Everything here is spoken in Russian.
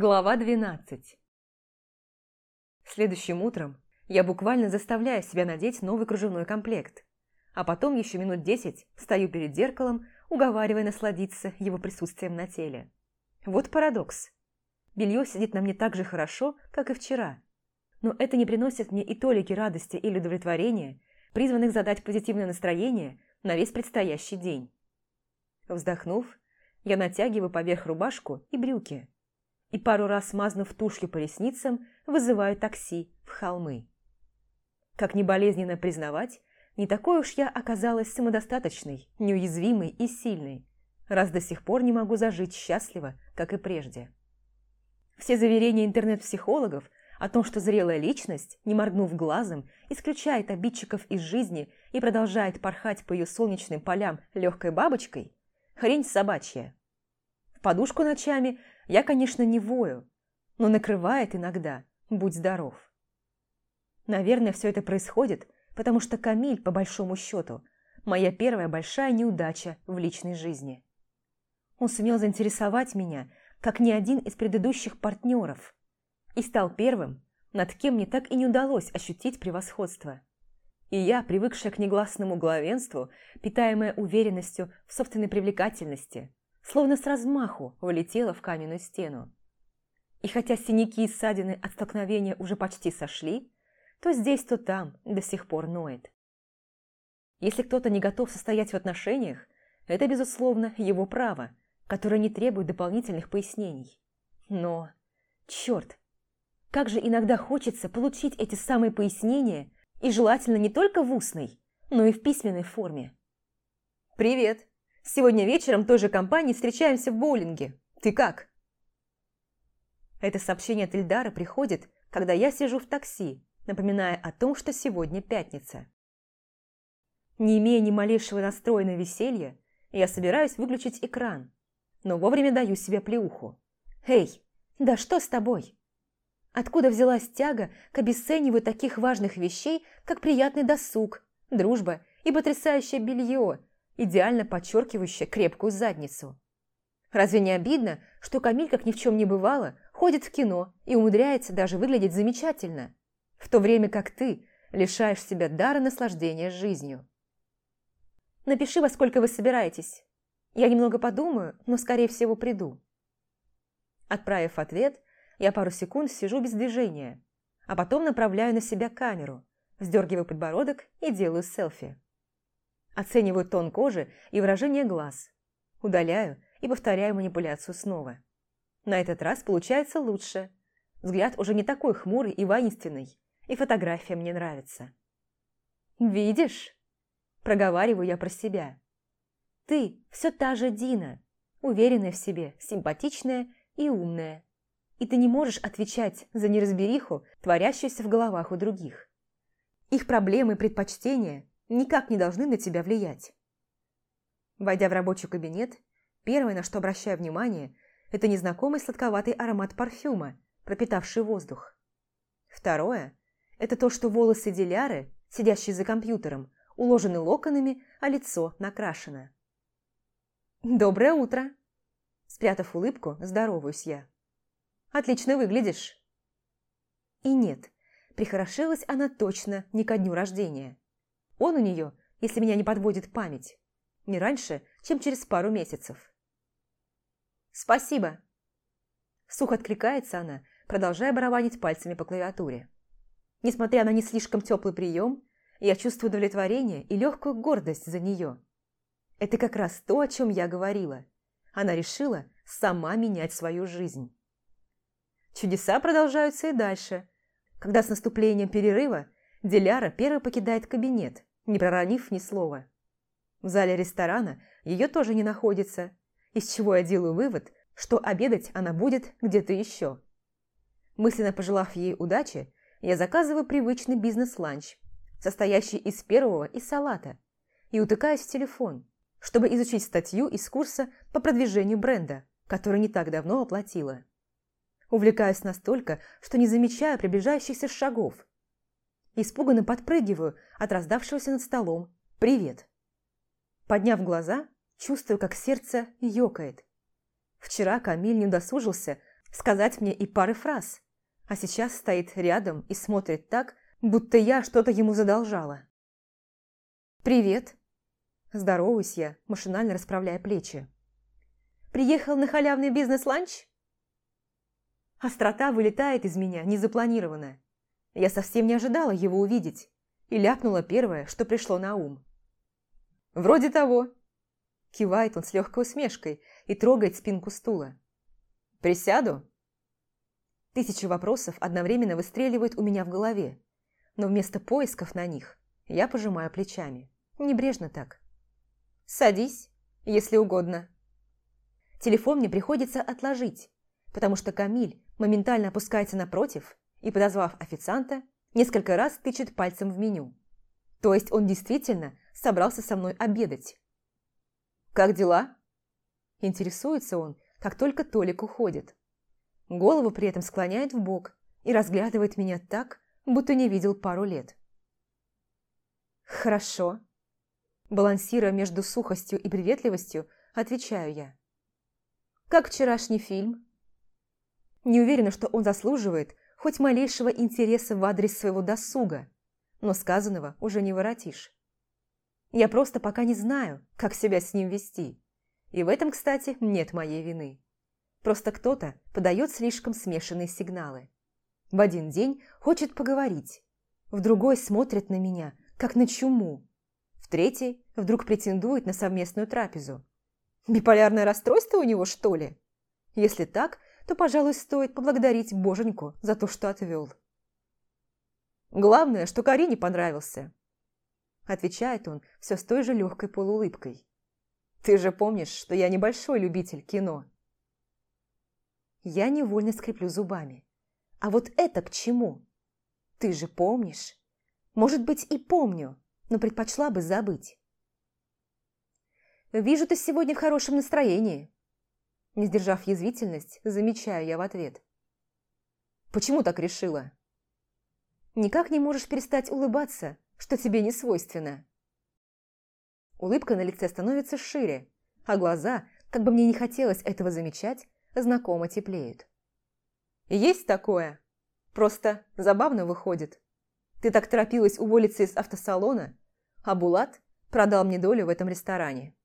Глава 12 Следующим утром я буквально заставляю себя надеть новый кружевной комплект, а потом еще минут десять стою перед зеркалом, уговаривая насладиться его присутствием на теле. Вот парадокс. Белье сидит на мне так же хорошо, как и вчера, но это не приносит мне и толики радости или удовлетворения, призванных задать позитивное настроение на весь предстоящий день. Вздохнув, я натягиваю поверх рубашку и брюки – и пару раз смазнув тушью по ресницам, вызываю такси в холмы. Как не болезненно признавать, не такой уж я оказалась самодостаточной, неуязвимой и сильной, раз до сих пор не могу зажить счастливо, как и прежде. Все заверения интернет-психологов о том, что зрелая личность, не моргнув глазом, исключает обидчиков из жизни и продолжает порхать по ее солнечным полям легкой бабочкой, хрень собачья. В подушку ночами я, конечно, не вою, но накрывает иногда, будь здоров. Наверное, все это происходит, потому что Камиль, по большому счету, моя первая большая неудача в личной жизни. Он сумел заинтересовать меня, как ни один из предыдущих партнеров, и стал первым, над кем мне так и не удалось ощутить превосходство. И я, привыкшая к негласному главенству, питаемая уверенностью в собственной привлекательности, словно с размаху влетела в каменную стену. И хотя синяки и ссадины от столкновения уже почти сошли, то здесь, то там до сих пор ноет. Если кто-то не готов состоять в отношениях, это, безусловно, его право, которое не требует дополнительных пояснений. Но, черт, как же иногда хочется получить эти самые пояснения, и желательно не только в устной, но и в письменной форме. «Привет!» Сегодня вечером той же компании встречаемся в боулинге. Ты как?» Это сообщение от Ильдара приходит, когда я сижу в такси, напоминая о том, что сегодня пятница. Не имея ни малейшего настроя на веселье, я собираюсь выключить экран, но вовремя даю себе плеуху. «Эй, да что с тобой?» Откуда взялась тяга к обесцениванию таких важных вещей, как приятный досуг, дружба и потрясающее белье, идеально подчеркивающая крепкую задницу. Разве не обидно, что Камиль, как ни в чем не бывало, ходит в кино и умудряется даже выглядеть замечательно, в то время как ты лишаешь себя дара наслаждения жизнью? Напиши, во сколько вы собираетесь. Я немного подумаю, но, скорее всего, приду. Отправив ответ, я пару секунд сижу без движения, а потом направляю на себя камеру, вздергиваю подбородок и делаю селфи. Оцениваю тон кожи и выражение глаз. Удаляю и повторяю манипуляцию снова. На этот раз получается лучше. Взгляд уже не такой хмурый и воинственный, и фотография мне нравится. «Видишь?» – проговариваю я про себя. «Ты все та же Дина, уверенная в себе, симпатичная и умная. И ты не можешь отвечать за неразбериху, творящуюся в головах у других. Их проблемы и предпочтения никак не должны на тебя влиять. Войдя в рабочий кабинет, первое, на что обращаю внимание, это незнакомый сладковатый аромат парфюма, пропитавший воздух. Второе – это то, что волосы Диляры, сидящие за компьютером, уложены локонами, а лицо накрашено. «Доброе утро!» Спрятав улыбку, здороваюсь я. «Отлично выглядишь!» И нет, прихорошилась она точно не ко дню рождения. Он у нее, если меня не подводит память, не раньше, чем через пару месяцев. «Спасибо!» Сухо откликается она, продолжая барабанить пальцами по клавиатуре. Несмотря на не слишком теплый прием, я чувствую удовлетворение и легкую гордость за нее. Это как раз то, о чем я говорила. Она решила сама менять свою жизнь. Чудеса продолжаются и дальше, когда с наступлением перерыва Диляра первой покидает кабинет, не проронив ни слова. В зале ресторана ее тоже не находится, из чего я делаю вывод, что обедать она будет где-то еще. Мысленно пожелав ей удачи, я заказываю привычный бизнес-ланч, состоящий из первого и салата, и утыкаюсь в телефон, чтобы изучить статью из курса по продвижению бренда, который не так давно оплатила. Увлекаюсь настолько, что не замечаю приближающихся шагов, Испуганно подпрыгиваю от раздавшегося над столом «Привет». Подняв глаза, чувствую, как сердце ёкает. Вчера Камиль не удосужился сказать мне и пары фраз, а сейчас стоит рядом и смотрит так, будто я что-то ему задолжала. «Привет!» Здороваюсь я, машинально расправляя плечи. «Приехал на халявный бизнес-ланч?» Острота вылетает из меня незапланированно. Я совсем не ожидала его увидеть и ляпнула первое, что пришло на ум. «Вроде того», – кивает он с легкой усмешкой и трогает спинку стула. «Присяду?» Тысячи вопросов одновременно выстреливают у меня в голове, но вместо поисков на них я пожимаю плечами. Небрежно так. «Садись, если угодно». Телефон мне приходится отложить, потому что Камиль моментально опускается напротив и, подозвав официанта, несколько раз тычет пальцем в меню. То есть он действительно собрался со мной обедать. «Как дела?» Интересуется он, как только Толик уходит. Голову при этом склоняет в бок и разглядывает меня так, будто не видел пару лет. «Хорошо». Балансируя между сухостью и приветливостью, отвечаю я. «Как вчерашний фильм?» Не уверена, что он заслуживает хоть малейшего интереса в адрес своего досуга, но сказанного уже не воротишь. Я просто пока не знаю, как себя с ним вести. И в этом, кстати, нет моей вины. Просто кто-то подает слишком смешанные сигналы. В один день хочет поговорить, в другой смотрит на меня, как на чуму, в третий вдруг претендует на совместную трапезу. Биполярное расстройство у него, что ли? Если так, то, пожалуй, стоит поблагодарить Боженьку за то, что отвел. Главное, что Карине понравился. Отвечает он все с той же легкой полуулыбкой. Ты же помнишь, что я небольшой любитель кино. Я невольно скреплю зубами. А вот это к чему? Ты же помнишь? Может быть, и помню, но предпочла бы забыть. «Вижу, ты сегодня в хорошем настроении», не сдержав язвительность, замечаю я в ответ. «Почему так решила?» «Никак не можешь перестать улыбаться, что тебе не свойственно». Улыбка на лице становится шире, а глаза, как бы мне не хотелось этого замечать, знакомо теплеют. «Есть такое? Просто забавно выходит. Ты так торопилась уволиться из автосалона, а Булат продал мне долю в этом ресторане».